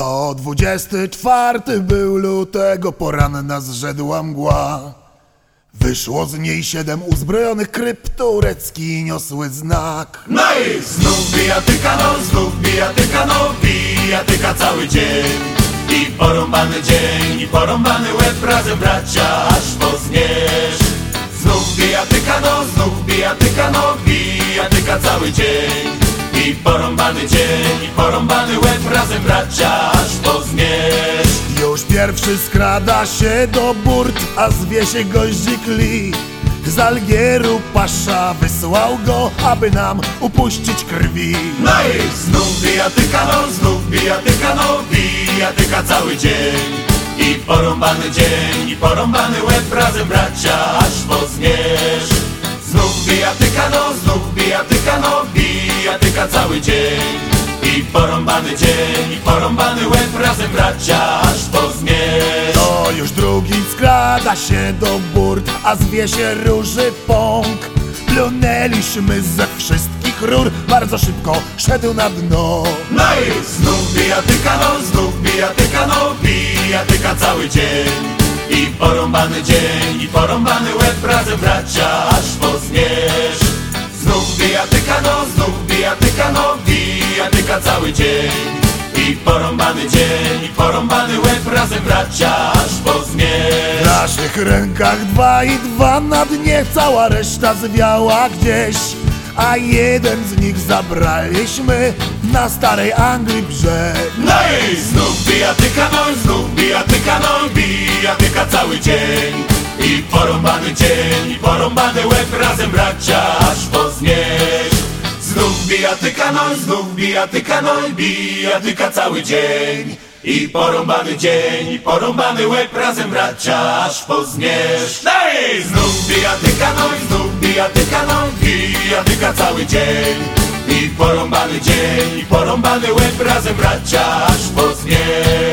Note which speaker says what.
Speaker 1: To 24 był lutego, poranna zrzedła mgła. Wyszło z niej siedem uzbrojonych kryp, turecki niosły znak.
Speaker 2: No i znów bijatyka, no znów bijatyka, no bijatyka cały dzień I porąbany dzień, i porąbany łeb razem bracia, aż pozniesz Znów bijatyka, no znów bijatyka, no bijatyka cały dzień porąbany dzień, i porąbany łeb razem bracia, aż pozniesz
Speaker 1: Już pierwszy skrada się do burt, a zwie się goździk Lee. Z Algieru pasza wysłał go, aby nam upuścić krwi.
Speaker 2: No i znów bijatyka, no znów bijatyka, no bijatyka cały dzień I porąbany dzień, i porąbany łeb razem bracia, aż pozniesz Znów bijatyka, no znów bijatyka, no bijatyka cały dzień I porąbany dzień, i porąbany łeb razem bracia, aż pozniesz
Speaker 1: To już drugi skrada się do burt, a zwie się Róży Pąk. Plunęliśmy ze wszystkich rur, bardzo szybko szedł na dno.
Speaker 2: No i znów bijatyka, no znów bijatyka, no bijatyka cały dzień I porąbany dzień, i porąbany łeb razem bracia, aż pozniesz Znów bijatyka, no znów bijatyka, no bijatyka cały dzień. I porąbany dzień, i porąbany łeb razem bracia, aż pozniesz
Speaker 1: W naszych rękach dwa i dwa na dnie cała reszta zwiała gdzieś. A jeden z nich zabraliśmy na starej Anglii brzeg.
Speaker 2: No i znów bijatyka, no i znów bijatyka, no i bijatyka cały dzień. I porąbany dzień, i porąbany łeb razem bracia, aż pozniesz Znów bijatyka, no i znów bijatyka, no i bijatyka cały dzień. I porąbany dzień, i porąbany łeb razem bracia, aż pozniesz No i znów bijatyka, no i znów bijatyka, no i bijatyka cały dzień. I porąbany dzień, i porąbany łeb razem bracia, aż pozniesz